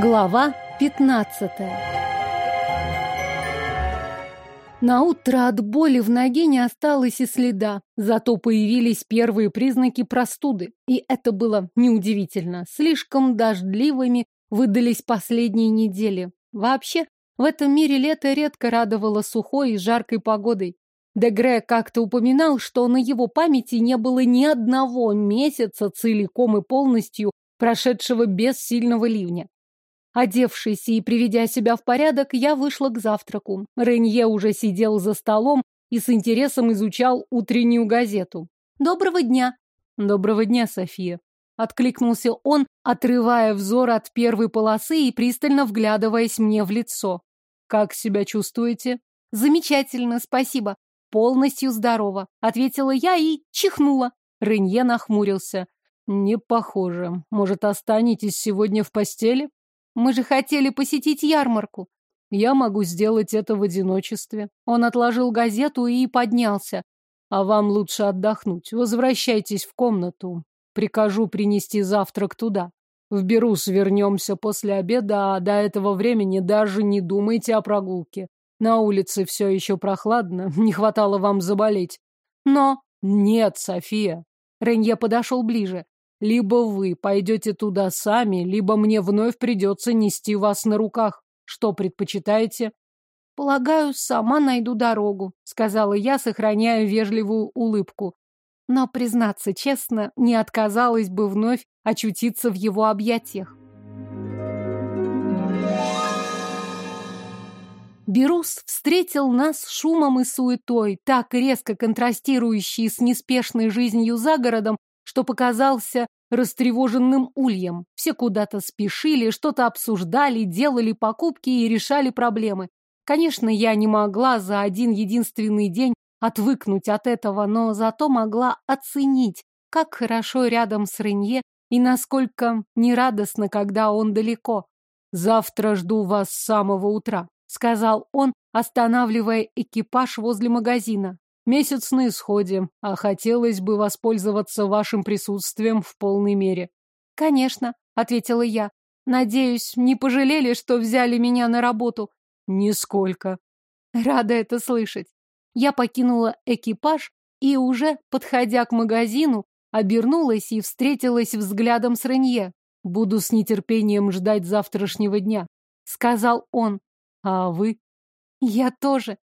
Глава 15 На утро от боли в ноге не осталось и следа, зато появились первые признаки простуды. И это было неудивительно. Слишком дождливыми выдались последние недели. Вообще, в этом мире лето редко радовало сухой и жаркой погодой. Дегре как-то упоминал, что на его памяти не было ни одного месяца целиком и полностью прошедшего без сильного ливня. Одевшись и приведя себя в порядок, я вышла к завтраку. Ренье уже сидел за столом и с интересом изучал утреннюю газету. «Доброго дня!» «Доброго дня, София!» Откликнулся он, отрывая взор от первой полосы и пристально вглядываясь мне в лицо. «Как себя чувствуете?» «Замечательно, спасибо. Полностью здорова», — ответила я и чихнула. Ренье нахмурился. «Не похоже. Может, останетесь сегодня в постели?» Мы же хотели посетить ярмарку. Я могу сделать это в одиночестве. Он отложил газету и поднялся. А вам лучше отдохнуть. Возвращайтесь в комнату. Прикажу принести завтрак туда. В Берус вернемся после обеда, а до этого времени даже не думайте о прогулке. На улице все еще прохладно, не хватало вам заболеть. Но... Нет, София. Ренье подошел ближе. Либо вы пойдете туда сами, либо мне вновь придется нести вас на руках. Что предпочитаете? Полагаю, сама найду дорогу, сказала я, сохраняя вежливую улыбку. Но, признаться честно, не отказалась бы вновь очутиться в его объятиях. Берус встретил нас шумом и суетой, так резко контрастирующей с неспешной жизнью за городом, что показался растревоженным ульем. Все куда-то спешили, что-то обсуждали, делали покупки и решали проблемы. Конечно, я не могла за один единственный день отвыкнуть от этого, но зато могла оценить, как хорошо рядом с Ренье и насколько нерадостно, когда он далеко. «Завтра жду вас с самого утра», — сказал он, останавливая экипаж возле магазина. Месяц на исходе, а хотелось бы воспользоваться вашим присутствием в полной мере. Конечно, ответила я. Надеюсь, не пожалели, что взяли меня на работу. Нисколько. Рада это слышать. Я покинула экипаж и уже, подходя к магазину, обернулась и встретилась взглядом с Ренье. Буду с нетерпением ждать завтрашнего дня, сказал он. А вы? Я тоже.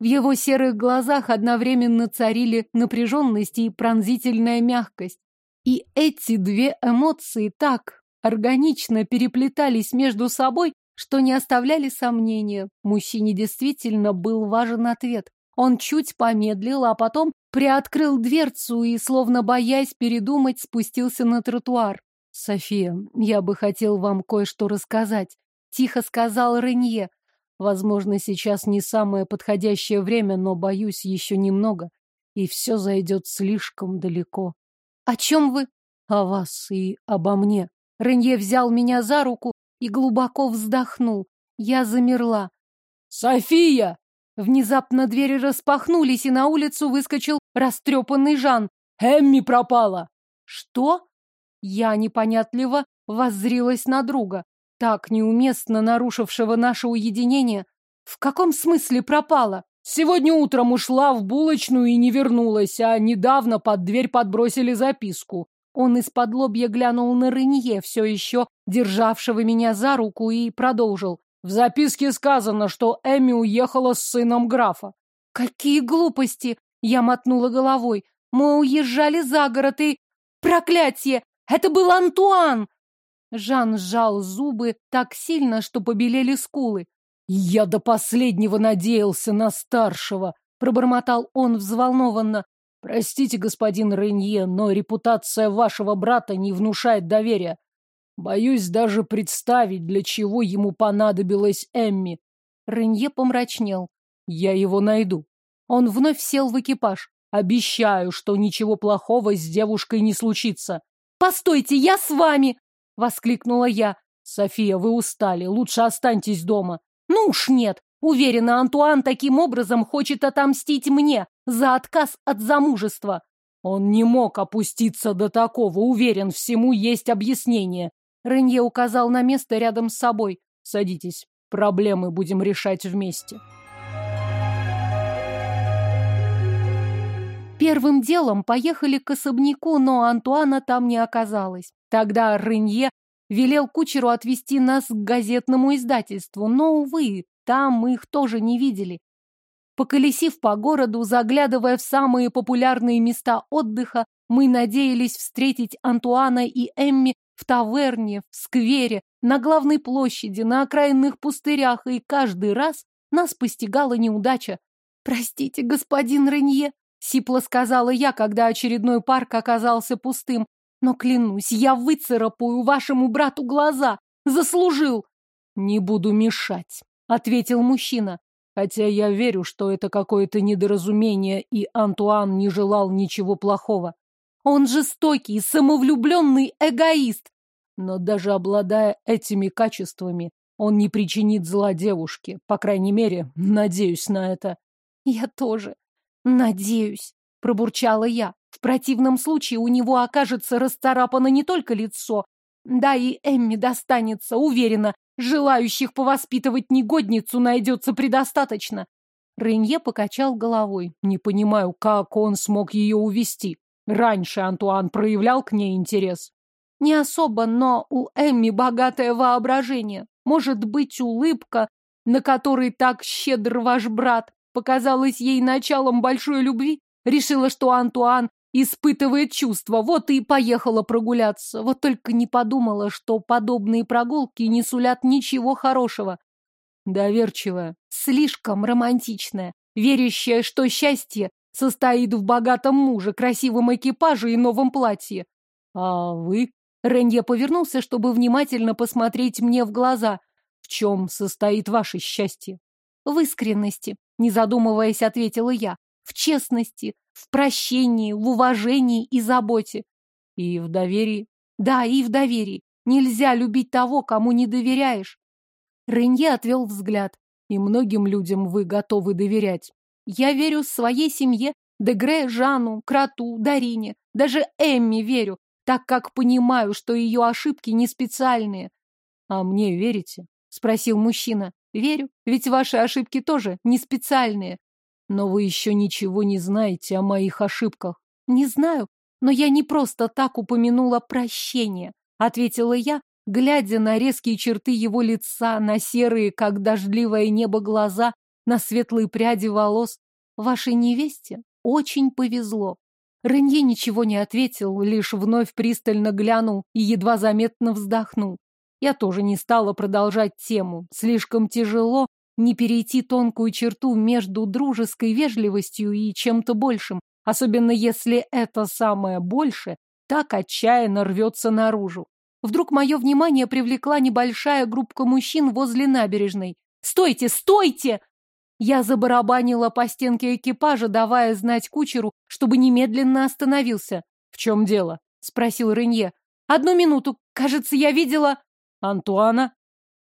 В его серых глазах одновременно царили напряженность и пронзительная мягкость. И эти две эмоции так органично переплетались между собой, что не оставляли сомнения. Мужчине действительно был важен ответ. Он чуть помедлил, а потом приоткрыл дверцу и, словно боясь передумать, спустился на тротуар. «София, я бы хотел вам кое-что рассказать», — тихо сказал Ренье. Возможно, сейчас не самое подходящее время, но, боюсь, еще немного, и все зайдет слишком далеко. О чем вы? О вас и обо мне. Ренье взял меня за руку и глубоко вздохнул. Я замерла. «София!» Внезапно двери распахнулись, и на улицу выскочил растрепанный Жан. «Эмми пропала!» «Что?» Я непонятливо воззрилась на друга так неуместно нарушившего наше уединение, в каком смысле пропала? Сегодня утром ушла в булочную и не вернулась, а недавно под дверь подбросили записку. Он из-под лобья глянул на Рынье, все еще державшего меня за руку, и продолжил. В записке сказано, что Эми уехала с сыном графа. Какие глупости! Я мотнула головой. Мы уезжали за город и... Проклятие! Это был Антуан! Жан сжал зубы так сильно, что побелели скулы. «Я до последнего надеялся на старшего», — пробормотал он взволнованно. «Простите, господин Ренье, но репутация вашего брата не внушает доверия. Боюсь даже представить, для чего ему понадобилась Эмми». Ренье помрачнел. «Я его найду». Он вновь сел в экипаж. «Обещаю, что ничего плохого с девушкой не случится». «Постойте, я с вами!» — воскликнула я. «София, вы устали. Лучше останьтесь дома». «Ну уж нет. Уверена, Антуан таким образом хочет отомстить мне за отказ от замужества». Он не мог опуститься до такого. Уверен, всему есть объяснение. Ренье указал на место рядом с собой. Садитесь. Проблемы будем решать вместе. Первым делом поехали к особняку, но Антуана там не оказалось. Тогда Ренье велел кучеру отвезти нас к газетному издательству, но, увы, там мы их тоже не видели. Поколесив по городу, заглядывая в самые популярные места отдыха, мы надеялись встретить Антуана и Эмми в таверне, в сквере, на главной площади, на окраинных пустырях, и каждый раз нас постигала неудача. «Простите, господин Ренье», — сипло сказала я, когда очередной парк оказался пустым, «но клянусь, я выцарапаю вашему брату глаза. Заслужил!» «Не буду мешать», — ответил мужчина. Хотя я верю, что это какое-то недоразумение, и Антуан не желал ничего плохого. Он жестокий, самовлюбленный эгоист. Но даже обладая этими качествами, он не причинит зла девушке. По крайней мере, надеюсь на это. Я тоже надеюсь, пробурчала я. В противном случае у него окажется расцарапано не только лицо, да и Эмми достанется, уверена, Желающих повоспитывать негодницу найдется предостаточно. Ренье покачал головой. Не понимаю, как он смог ее увести. Раньше Антуан проявлял к ней интерес. Не особо, но у Эмми богатое воображение. Может быть, улыбка, на которой так щедр ваш брат, показалась ей началом большой любви? Решила, что Антуан испытывает чувства, вот и поехала прогуляться. Вот только не подумала, что подобные прогулки не сулят ничего хорошего. Доверчивая, слишком романтичная, верящая, что счастье состоит в богатом муже, красивом экипаже и новом платье. А вы? Ренье повернулся, чтобы внимательно посмотреть мне в глаза. В чем состоит ваше счастье? В искренности, не задумываясь, ответила я. В честности, в прощении, в уважении и заботе. И в доверии. Да, и в доверии. Нельзя любить того, кому не доверяешь. Ренье отвел взгляд. И многим людям вы готовы доверять. Я верю своей семье, Дегре, Жану, Крату, Дарине, даже Эмми верю, так как понимаю, что ее ошибки не специальные. А мне верите? Спросил мужчина. Верю, ведь ваши ошибки тоже не специальные. Но вы еще ничего не знаете о моих ошибках. Не знаю, но я не просто так упомянула прощение, ответила я, глядя на резкие черты его лица, на серые, как дождливое небо, глаза, на светлые пряди волос. Вашей невесте очень повезло. Ренье ничего не ответил, лишь вновь пристально глянул и едва заметно вздохнул. Я тоже не стала продолжать тему. Слишком тяжело не перейти тонкую черту между дружеской вежливостью и чем-то большим, особенно если это самое больше так отчаянно рвется наружу. Вдруг мое внимание привлекла небольшая группка мужчин возле набережной. «Стойте! Стойте!» Я забарабанила по стенке экипажа, давая знать кучеру, чтобы немедленно остановился. «В чем дело?» — спросил Ренье. «Одну минуту. Кажется, я видела...» «Антуана?»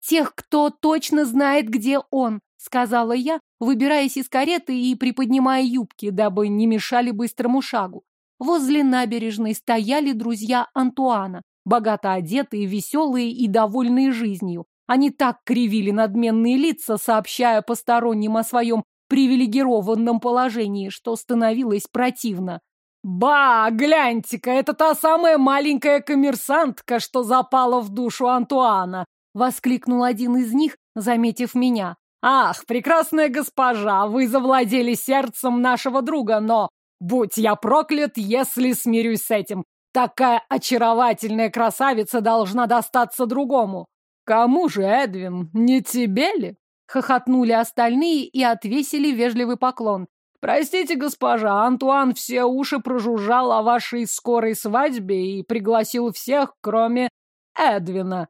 тех, кто точно знает, где он, сказала я, выбираясь из кареты и приподнимая юбки, дабы не мешали быстрому шагу. Возле набережной стояли друзья Антуана, богато одетые, веселые и довольные жизнью. Они так кривили надменные лица, сообщая посторонним о своем привилегированном положении, что становилось противно. «Ба, гляньте-ка, это та самая маленькая коммерсантка, что запала в душу Антуана!» — воскликнул один из них, заметив меня. «Ах, прекрасная госпожа, вы завладели сердцем нашего друга, но будь я проклят, если смирюсь с этим. Такая очаровательная красавица должна достаться другому». «Кому же, Эдвин, не тебе ли?» Хохотнули остальные и отвесили вежливый поклон. «Простите, госпожа, Антуан все уши прожужжал о вашей скорой свадьбе и пригласил всех, кроме Эдвина».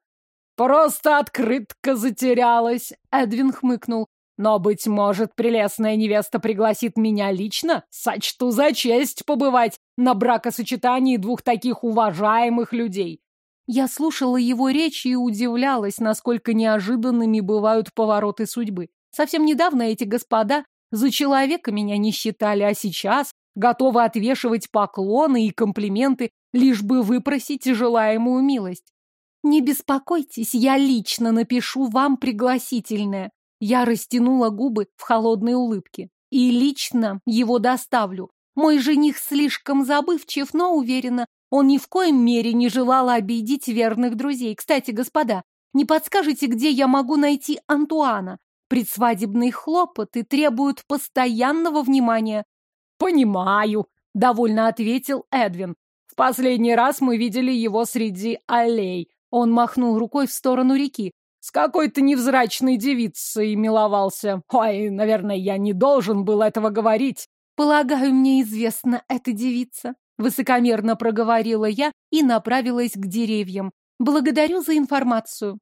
«Просто открытка затерялась», — Эдвин хмыкнул. «Но, быть может, прелестная невеста пригласит меня лично? Сочту за честь побывать на бракосочетании двух таких уважаемых людей». Я слушала его речь и удивлялась, насколько неожиданными бывают повороты судьбы. Совсем недавно эти господа за человека меня не считали, а сейчас готовы отвешивать поклоны и комплименты, лишь бы выпросить желаемую милость. Не беспокойтесь, я лично напишу вам пригласительное. Я растянула губы в холодной улыбке. И лично его доставлю. Мой жених слишком забывчив, но уверена, он ни в коем мере не желал обидеть верных друзей. Кстати, господа, не подскажете, где я могу найти Антуана? Предсвадебные хлопоты требуют постоянного внимания. Понимаю, довольно ответил Эдвин. В последний раз мы видели его среди аллей. Он махнул рукой в сторону реки. С какой-то невзрачной девицей миловался. Ой, наверное, я не должен был этого говорить. Полагаю, мне известна эта девица. Высокомерно проговорила я и направилась к деревьям. Благодарю за информацию.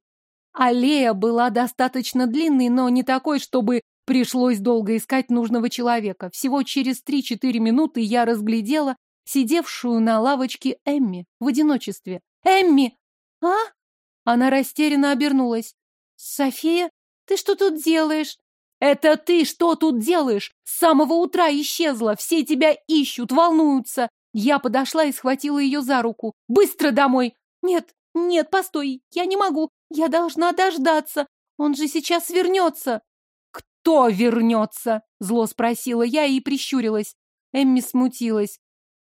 Аллея была достаточно длинной, но не такой, чтобы пришлось долго искать нужного человека. Всего через три-четыре минуты я разглядела сидевшую на лавочке Эмми в одиночестве. «Эмми! А?» Она растерянно обернулась. «София, ты что тут делаешь?» «Это ты что тут делаешь? С самого утра исчезла, все тебя ищут, волнуются!» Я подошла и схватила ее за руку. «Быстро домой!» «Нет, нет, постой, я не могу, я должна дождаться, он же сейчас вернется!» «Кто вернется?» — зло спросила я и прищурилась. Эмми смутилась.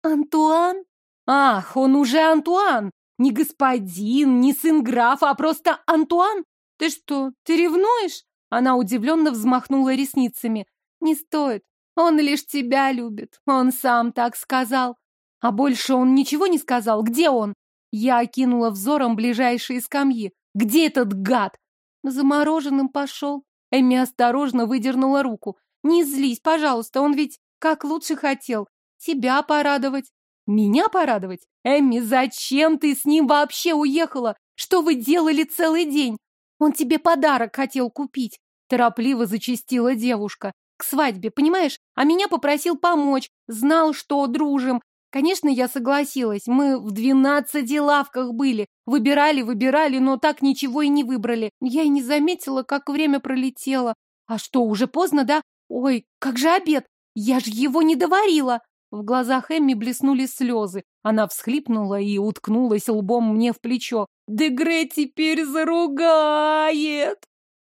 «Антуан?» «Ах, он уже Антуан! Не господин, не сын графа, а просто Антуан? Ты что, ты ревнуешь?» Она удивленно взмахнула ресницами. «Не стоит. Он лишь тебя любит. Он сам так сказал. А больше он ничего не сказал. Где он?» Я окинула взором ближайшие скамьи. «Где этот гад?» Замороженным пошел. Эми осторожно выдернула руку. «Не злись, пожалуйста, он ведь как лучше хотел. Тебя порадовать. Меня порадовать? Эмми, зачем ты с ним вообще уехала? Что вы делали целый день? Он тебе подарок хотел купить. Торопливо зачастила девушка. К свадьбе, понимаешь? А меня попросил помочь. Знал, что дружим. Конечно, я согласилась. Мы в двенадцати лавках были. Выбирали, выбирали, но так ничего и не выбрали. Я и не заметила, как время пролетело. А что, уже поздно, да? Ой, как же обед? Я же его не доварила. В глазах Эмми блеснули слезы. Она всхлипнула и уткнулась лбом мне в плечо. «Дегре теперь заругает!»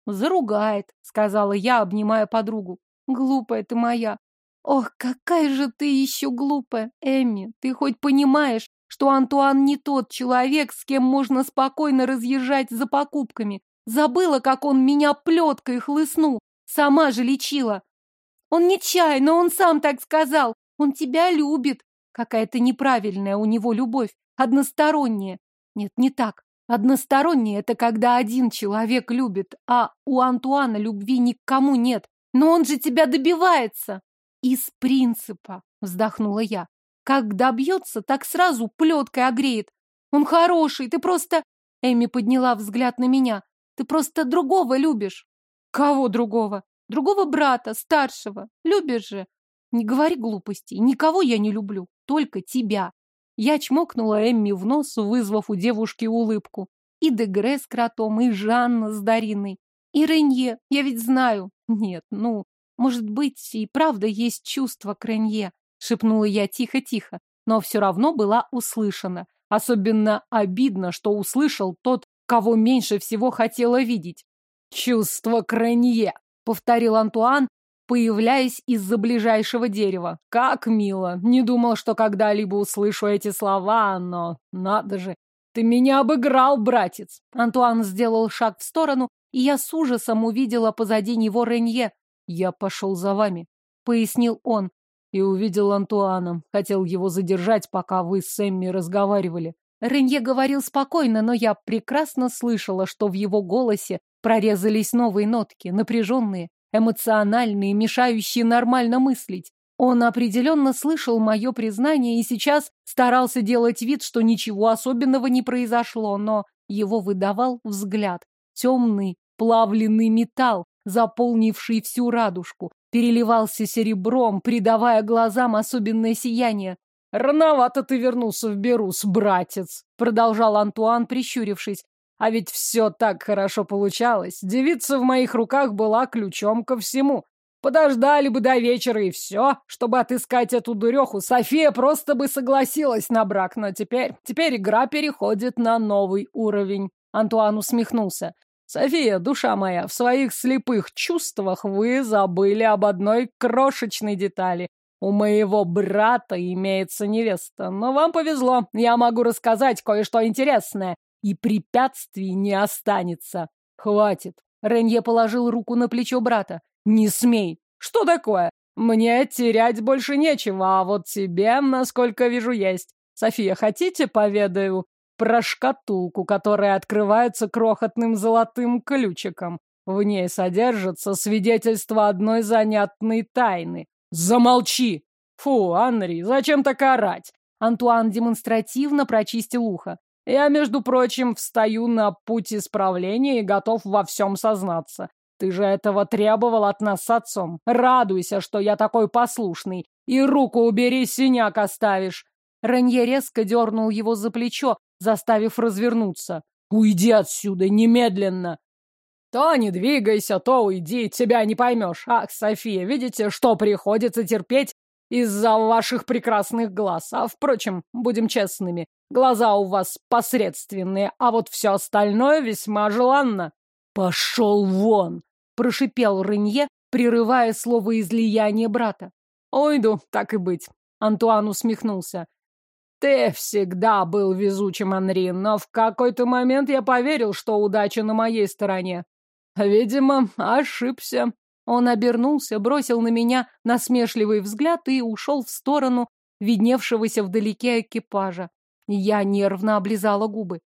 «Заругает», — сказала я, обнимая подругу. «Глупая ты моя!» «Ох, какая же ты еще глупая, Эмми! Ты хоть понимаешь, что Антуан не тот человек, с кем можно спокойно разъезжать за покупками? Забыла, как он меня плеткой хлыстнул. Сама же лечила. Он нечаянно, он сам так сказал. Он тебя любит. Какая-то неправильная у него любовь, односторонняя. Нет, не так. Односторонняя — это когда один человек любит, а у Антуана любви никому нет. Но он же тебя добивается. Из принципа, вздохнула я. Как добьется, так сразу плеткой огреет. Он хороший, ты просто... Эми подняла взгляд на меня. Ты просто другого любишь. Кого другого? Другого брата, старшего. Любишь же. Не говори глупостей. Никого я не люблю. Только тебя. Я чмокнула Эмми в нос, вызвав у девушки улыбку. И Дегре с кротом, и Жанна с Дариной. И Ренье. Я ведь знаю. Нет, ну, может быть, и правда есть чувство к Ренье. Шепнула я тихо-тихо, но все равно была услышана. Особенно обидно, что услышал тот, кого меньше всего хотела видеть. «Чувство к Ренье», — повторил Антуан, появляясь из-за ближайшего дерева. Как мило! Не думал, что когда-либо услышу эти слова, но надо же! Ты меня обыграл, братец! Антуан сделал шаг в сторону, и я с ужасом увидела позади него Ренье. Я пошел за вами, пояснил он. И увидел Антуана. Хотел его задержать, пока вы с Эмми разговаривали. Ренье говорил спокойно, но я прекрасно слышала, что в его голосе прорезались новые нотки, напряженные эмоциональные, мешающие нормально мыслить. Он определенно слышал мое признание и сейчас старался делать вид, что ничего особенного не произошло, но его выдавал взгляд. Темный, плавленный металл, заполнивший всю радужку, переливался серебром, придавая глазам особенное сияние. «Рановато ты вернулся в Берус, братец», — продолжал Антуан, прищурившись. А ведь все так хорошо получалось. Девица в моих руках была ключом ко всему. Подождали бы до вечера и все, чтобы отыскать эту дуреху. София просто бы согласилась на брак, но теперь... Теперь игра переходит на новый уровень. Антуан усмехнулся. София, душа моя, в своих слепых чувствах вы забыли об одной крошечной детали. У моего брата имеется невеста, но вам повезло, я могу рассказать кое-что интересное, и препятствий не останется. Хватит. Ренье положил руку на плечо брата. Не смей. Что такое? Мне терять больше нечего, а вот тебе, насколько вижу, есть. София, хотите, поведаю про шкатулку, которая открывается крохотным золотым ключиком? В ней содержится свидетельство одной занятной тайны. Замолчи! Фу, Анри, зачем так орать? Антуан демонстративно прочистил ухо. Я, между прочим, встаю на путь исправления и готов во всем сознаться. Ты же этого требовал от нас с отцом. Радуйся, что я такой послушный. И руку убери, синяк оставишь. Ранье резко дернул его за плечо, заставив развернуться. Уйди отсюда немедленно. То не двигайся, то уйди, тебя не поймешь. Ах, София, видите, что приходится терпеть из-за ваших прекрасных глаз. А, впрочем, будем честными, глаза у вас посредственные, а вот все остальное весьма желанно. Пошел вон! Прошипел Ренье, прерывая слово излияние брата. Ойду, так и быть. Антуан усмехнулся. Ты всегда был везучим, Анри, но в какой-то момент я поверил, что удача на моей стороне. Видимо, ошибся. Он обернулся, бросил на меня насмешливый взгляд и ушел в сторону видневшегося вдалеке экипажа. Я нервно облизала губы.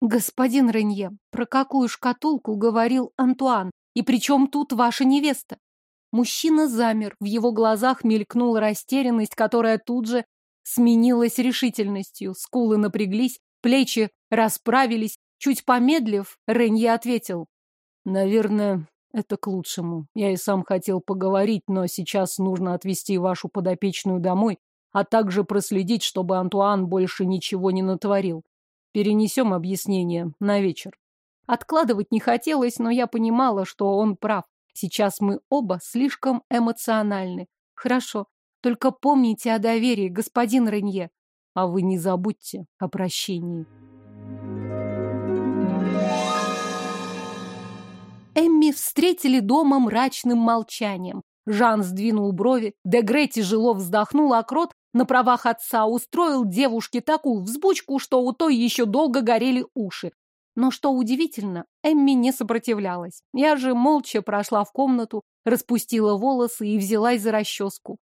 «Господин Ренье, про какую шкатулку говорил Антуан? И при чем тут ваша невеста?» Мужчина замер, в его глазах мелькнула растерянность, которая тут же сменилась решительностью. Скулы напряглись, плечи расправились. Чуть помедлив, Ренье ответил. Наверное, это к лучшему. Я и сам хотел поговорить, но сейчас нужно отвезти вашу подопечную домой, а также проследить, чтобы Антуан больше ничего не натворил. Перенесем объяснение на вечер. Откладывать не хотелось, но я понимала, что он прав. Сейчас мы оба слишком эмоциональны. Хорошо, только помните о доверии, господин Ренье. А вы не забудьте о прощении. Эмми встретили дома мрачным молчанием. Жан сдвинул брови, Дегре тяжело вздохнул, а Крот на правах отца устроил девушке такую взбучку, что у той еще долго горели уши. Но что удивительно, Эмми не сопротивлялась. Я же молча прошла в комнату, распустила волосы и взялась за расческу.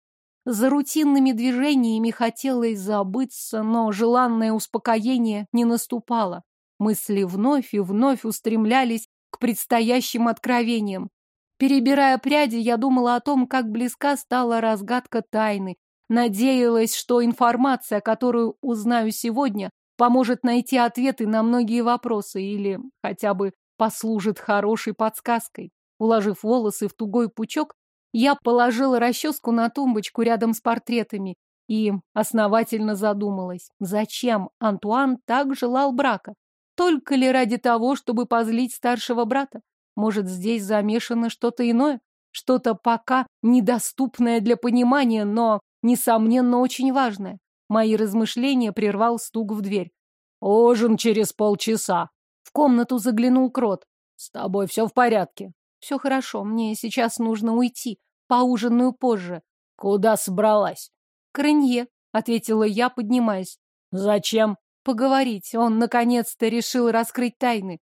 За рутинными движениями хотелось забыться, но желанное успокоение не наступало. Мысли вновь и вновь устремлялись к предстоящим откровениям. Перебирая пряди, я думала о том, как близка стала разгадка тайны. Надеялась, что информация, которую узнаю сегодня, поможет найти ответы на многие вопросы или хотя бы послужит хорошей подсказкой. Уложив волосы в тугой пучок, я положила расческу на тумбочку рядом с портретами и основательно задумалась, зачем Антуан так желал брака. Только ли ради того, чтобы позлить старшего брата? Может, здесь замешано что-то иное? Что-то пока недоступное для понимания, но, несомненно, очень важное. Мои размышления прервал стук в дверь. «Ужин через полчаса». В комнату заглянул Крот. «С тобой все в порядке?» «Все хорошо, мне сейчас нужно уйти. Поужинаю позже». «Куда собралась?» «К Ренье», — ответила я, поднимаясь. «Зачем?» Поговорить. Он, наконец-то, решил раскрыть тайны.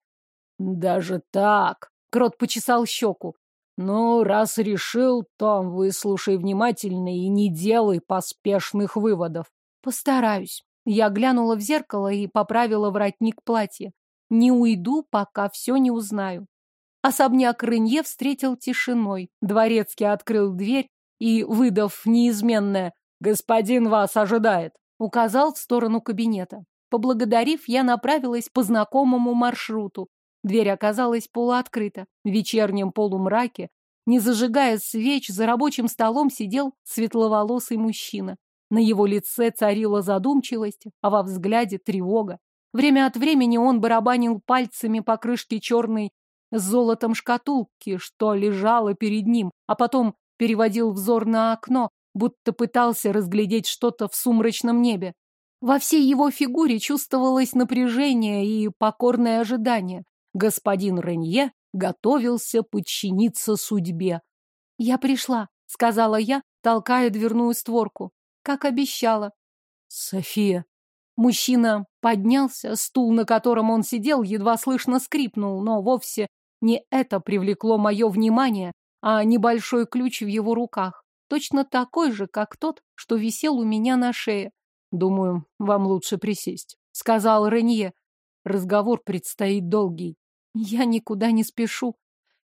Даже так? Крот почесал щеку. Ну, раз решил, то выслушай внимательно и не делай поспешных выводов. Постараюсь. Я глянула в зеркало и поправила воротник платья. Не уйду, пока все не узнаю. Особняк Рынье встретил тишиной. Дворецкий открыл дверь и, выдав неизменное «Господин вас ожидает», указал в сторону кабинета. Поблагодарив, я направилась по знакомому маршруту. Дверь оказалась полуоткрыта. В вечернем полумраке, не зажигая свеч, за рабочим столом сидел светловолосый мужчина. На его лице царила задумчивость, а во взгляде тревога. Время от времени он барабанил пальцами по крышке черной с золотом шкатулки, что лежала перед ним, а потом переводил взор на окно, будто пытался разглядеть что-то в сумрачном небе. Во всей его фигуре чувствовалось напряжение и покорное ожидание. Господин Ренье готовился подчиниться судьбе. «Я пришла», — сказала я, толкая дверную створку, как обещала. «София». Мужчина поднялся, стул, на котором он сидел, едва слышно скрипнул, но вовсе не это привлекло мое внимание, а небольшой ключ в его руках, точно такой же, как тот, что висел у меня на шее. «Думаю, вам лучше присесть», — сказал Ренье. «Разговор предстоит долгий. Я никуда не спешу.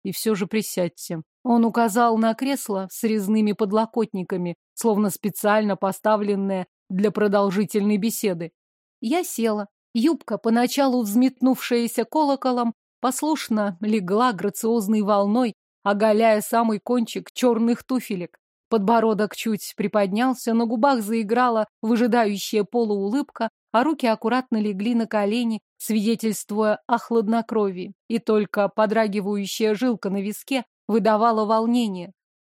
И все же присядьте. Он указал на кресло с резными подлокотниками, словно специально поставленное для продолжительной беседы. Я села. Юбка, поначалу взметнувшаяся колоколом, послушно легла грациозной волной, оголяя самый кончик черных туфелек. Подбородок чуть приподнялся, на губах заиграла выжидающая полуулыбка, а руки аккуратно легли на колени, свидетельствуя о хладнокровии, и только подрагивающая жилка на виске выдавала волнение.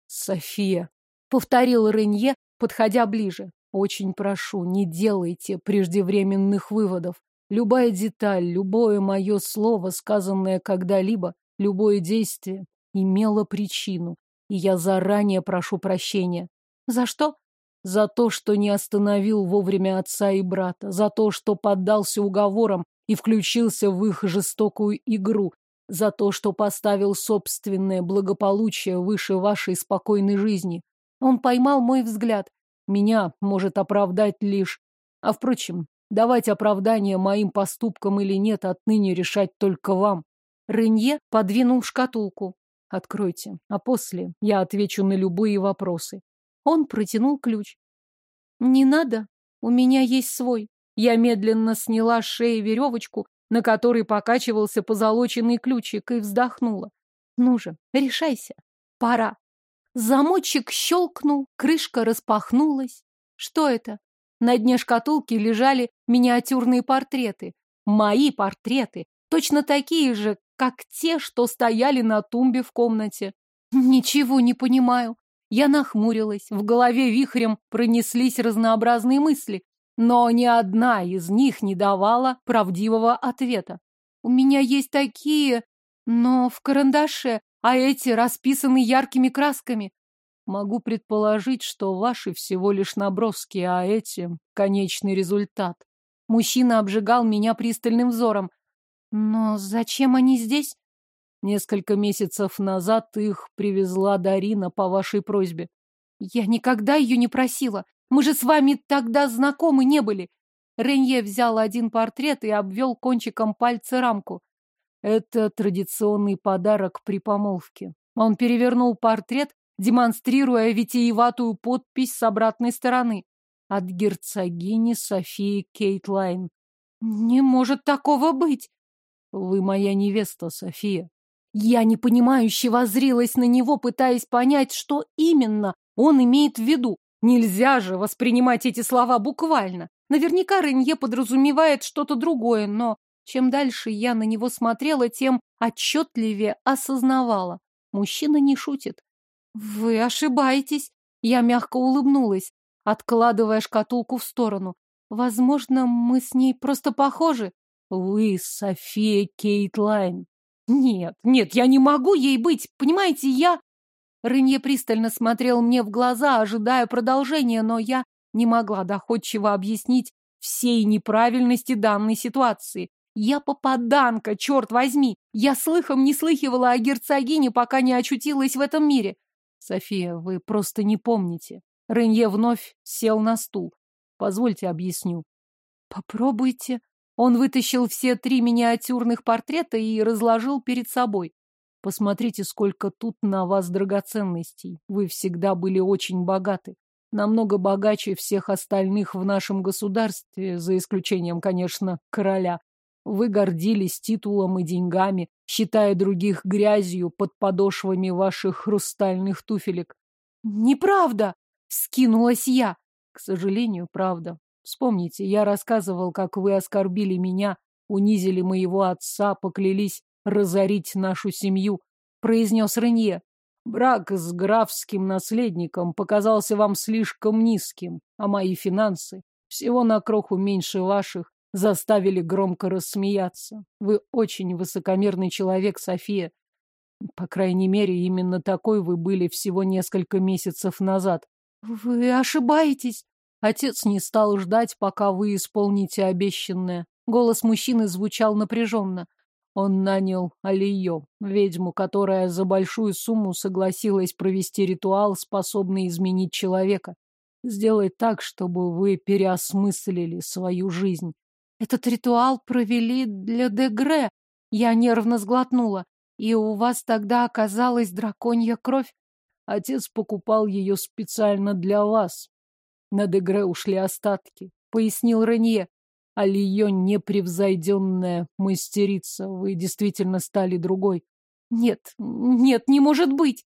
«София», — повторил Ренье, подходя ближе, — «очень прошу, не делайте преждевременных выводов. Любая деталь, любое мое слово, сказанное когда-либо, любое действие имело причину, и я заранее прошу прощения. За что? За то, что не остановил вовремя отца и брата, за то, что поддался уговорам и включился в их жестокую игру, за то, что поставил собственное благополучие выше вашей спокойной жизни. Он поймал мой взгляд. Меня может оправдать лишь... А, впрочем, давать оправдание моим поступкам или нет, отныне решать только вам. Ренье подвинул шкатулку. Откройте, а после я отвечу на любые вопросы. Он протянул ключ. Не надо, у меня есть свой. Я медленно сняла с шеи веревочку, на которой покачивался позолоченный ключик, и вздохнула. Ну же, решайся. Пора. Замочек щелкнул, крышка распахнулась. Что это? На дне шкатулки лежали миниатюрные портреты. Мои портреты. Точно такие же, как те, что стояли на тумбе в комнате. Ничего не понимаю. Я нахмурилась, в голове вихрем пронеслись разнообразные мысли, но ни одна из них не давала правдивого ответа. У меня есть такие, но в карандаше, а эти расписаны яркими красками. Могу предположить, что ваши всего лишь наброски, а эти — конечный результат. Мужчина обжигал меня пристальным взором. Но зачем они здесь? Несколько месяцев назад их привезла Дарина по вашей просьбе. Я никогда ее не просила. Мы же с вами тогда знакомы не были. Ренье взял один портрет и обвел кончиком пальца рамку. Это традиционный подарок при помолвке. Он перевернул портрет, демонстрируя витиеватую подпись с обратной стороны. От герцогини Софии Кейтлайн. Не может такого быть. Вы моя невеста, София. Я непонимающе возрилась на него, пытаясь понять, что именно он имеет в виду. Нельзя же воспринимать эти слова буквально. Наверняка Ренье подразумевает что-то другое, но чем дальше я на него смотрела, тем отчетливее осознавала. Мужчина не шутит. Вы ошибаетесь. Я мягко улыбнулась, откладывая шкатулку в сторону. Возможно, мы с ней просто похожи. Вы София Кейтлайн. Нет, нет, я не могу ей быть, понимаете, я... Ренье пристально смотрел мне в глаза, ожидая продолжения, но я не могла доходчиво объяснить всей неправильности данной ситуации. Я попаданка, черт возьми! Я слыхом не слыхивала о герцогине, пока не очутилась в этом мире. София, вы просто не помните. Ренье вновь сел на стул. Позвольте объясню. Попробуйте. Он вытащил все три миниатюрных портрета и разложил перед собой. Посмотрите, сколько тут на вас драгоценностей. Вы всегда были очень богаты. Намного богаче всех остальных в нашем государстве, за исключением, конечно, короля. Вы гордились титулом и деньгами, считая других грязью под подошвами ваших хрустальных туфелек. Неправда! Скинулась я. К сожалению, правда. Вспомните, я рассказывал, как вы оскорбили меня, унизили моего отца, поклялись разорить нашу семью, произнес Ренье. Брак с графским наследником показался вам слишком низким, а мои финансы, всего на кроху меньше ваших, заставили громко рассмеяться. Вы очень высокомерный человек, София. По крайней мере, именно такой вы были всего несколько месяцев назад. Вы ошибаетесь. Отец не стал ждать, пока вы исполните обещанное. Голос мужчины звучал напряженно. Он нанял Алию, ведьму, которая за большую сумму согласилась провести ритуал, способный изменить человека. Сделать так, чтобы вы переосмыслили свою жизнь. Этот ритуал провели для Дегре. Я нервно сглотнула. И у вас тогда оказалась драконья кровь? Отец покупал ее специально для вас. На Дегре ушли остатки, пояснил Ренье. Алиё непревзойденная мастерица. Вы действительно стали другой. Нет, нет, не может быть.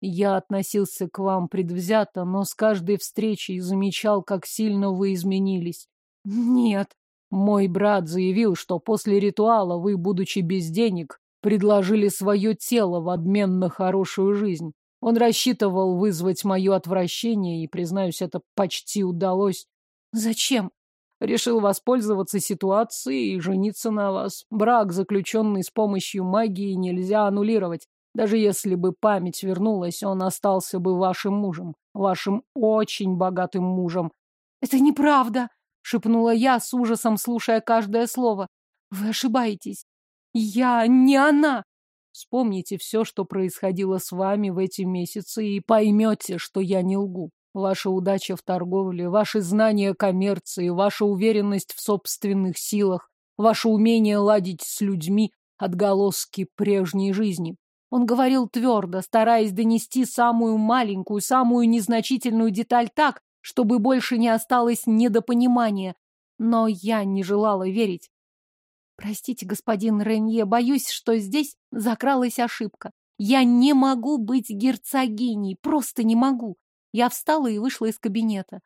Я относился к вам предвзято, но с каждой встречей замечал, как сильно вы изменились. Нет. Мой брат заявил, что после ритуала вы, будучи без денег, предложили свое тело в обмен на хорошую жизнь. Он рассчитывал вызвать мое отвращение, и, признаюсь, это почти удалось. Зачем? Решил воспользоваться ситуацией и жениться на вас. Брак, заключенный с помощью магии, нельзя аннулировать. Даже если бы память вернулась, он остался бы вашим мужем. Вашим очень богатым мужем. Это неправда шепнула я с ужасом, слушая каждое слово. Вы ошибаетесь. Я не она. Вспомните все, что происходило с вами в эти месяцы, и поймете, что я не лгу. Ваша удача в торговле, ваши знания коммерции, ваша уверенность в собственных силах, ваше умение ладить с людьми — отголоски прежней жизни. Он говорил твердо, стараясь донести самую маленькую, самую незначительную деталь так, чтобы больше не осталось недопонимания. Но я не желала верить. Простите, господин Ренье, боюсь, что здесь закралась ошибка. Я не могу быть герцогиней, просто не могу. Я встала и вышла из кабинета.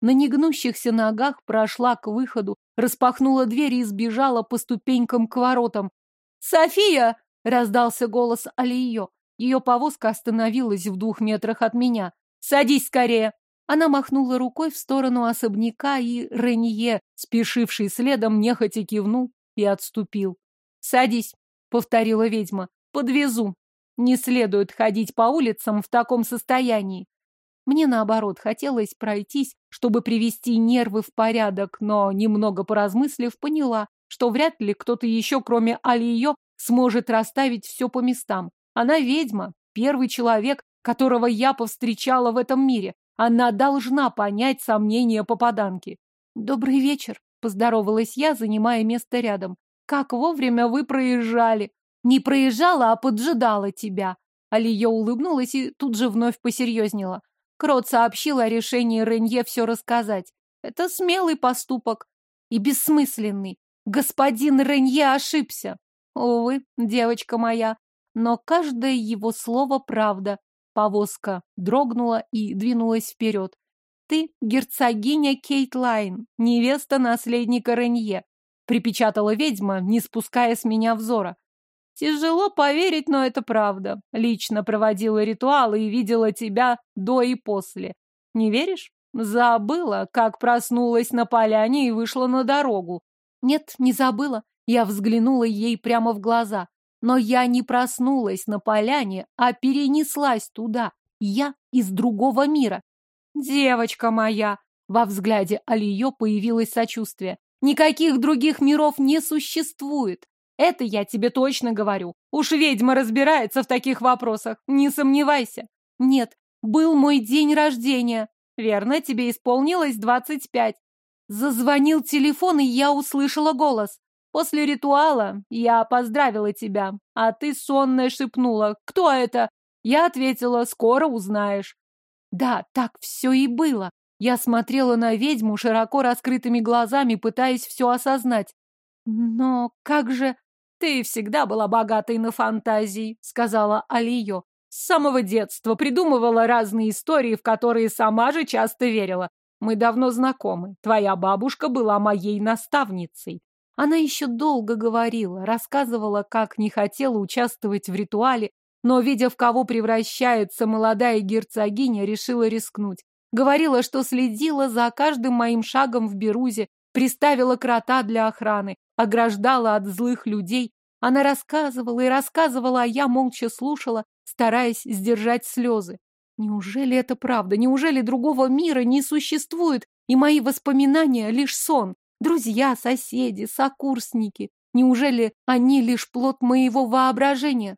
На негнущихся ногах прошла к выходу, распахнула дверь и сбежала по ступенькам к воротам. «София!» — раздался голос Алиё. Ее повозка остановилась в двух метрах от меня. «Садись скорее!» Она махнула рукой в сторону особняка, и Ренье, спешивший следом, нехотя кивнул и отступил. «Садись», — повторила ведьма, — «подвезу. Не следует ходить по улицам в таком состоянии». Мне, наоборот, хотелось пройтись, чтобы привести нервы в порядок, но, немного поразмыслив, поняла, что вряд ли кто-то еще, кроме Алиё, сможет расставить все по местам. Она ведьма, первый человек, которого я повстречала в этом мире, она должна понять сомнения попаданки. «Добрый вечер», — поздоровалась я, занимая место рядом. «Как вовремя вы проезжали!» «Не проезжала, а поджидала тебя!» Алия улыбнулась и тут же вновь посерьезнела. Крот сообщил о решении Ренье все рассказать. Это смелый поступок и бессмысленный. Господин Ренье ошибся. Увы, девочка моя, но каждое его слово правда. Повозка дрогнула и двинулась вперед. «Ты герцогиня Кейтлайн, невеста наследника Ренье», припечатала ведьма, не спуская с меня взора. Тяжело поверить, но это правда. Лично проводила ритуалы и видела тебя до и после. Не веришь? Забыла, как проснулась на поляне и вышла на дорогу. Нет, не забыла. Я взглянула ей прямо в глаза. Но я не проснулась на поляне, а перенеслась туда. Я из другого мира. Девочка моя! Во взгляде Алиё появилось сочувствие. Никаких других миров не существует. Это я тебе точно говорю. Уж ведьма разбирается в таких вопросах, не сомневайся. Нет, был мой день рождения. Верно, тебе исполнилось двадцать пять. Зазвонил телефон, и я услышала голос. После ритуала я поздравила тебя, а ты сонная шепнула. Кто это? Я ответила, скоро узнаешь. Да, так все и было. Я смотрела на ведьму широко раскрытыми глазами, пытаясь все осознать. Но как же... Ты всегда была богатой на фантазии, сказала Алиё. С самого детства придумывала разные истории, в которые сама же часто верила. Мы давно знакомы. Твоя бабушка была моей наставницей. Она еще долго говорила, рассказывала, как не хотела участвовать в ритуале, но, видя, в кого превращается молодая герцогиня, решила рискнуть. Говорила, что следила за каждым моим шагом в Берузе, приставила крота для охраны, ограждала от злых людей. Она рассказывала и рассказывала, а я молча слушала, стараясь сдержать слезы. Неужели это правда? Неужели другого мира не существует, и мои воспоминания — лишь сон? Друзья, соседи, сокурсники. Неужели они лишь плод моего воображения?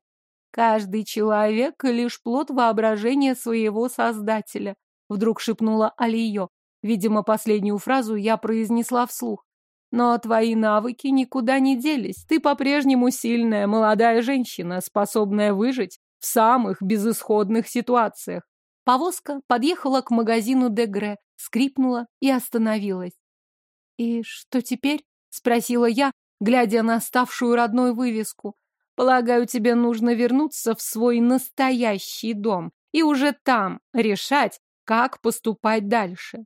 Каждый человек — лишь плод воображения своего создателя, вдруг шепнула Алиё. Видимо, последнюю фразу я произнесла вслух. Но твои навыки никуда не делись. Ты по-прежнему сильная молодая женщина, способная выжить в самых безысходных ситуациях. Повозка подъехала к магазину Дегре, скрипнула и остановилась. «И что теперь?» — спросила я, глядя на ставшую родной вывеску. «Полагаю, тебе нужно вернуться в свой настоящий дом и уже там решать, как поступать дальше.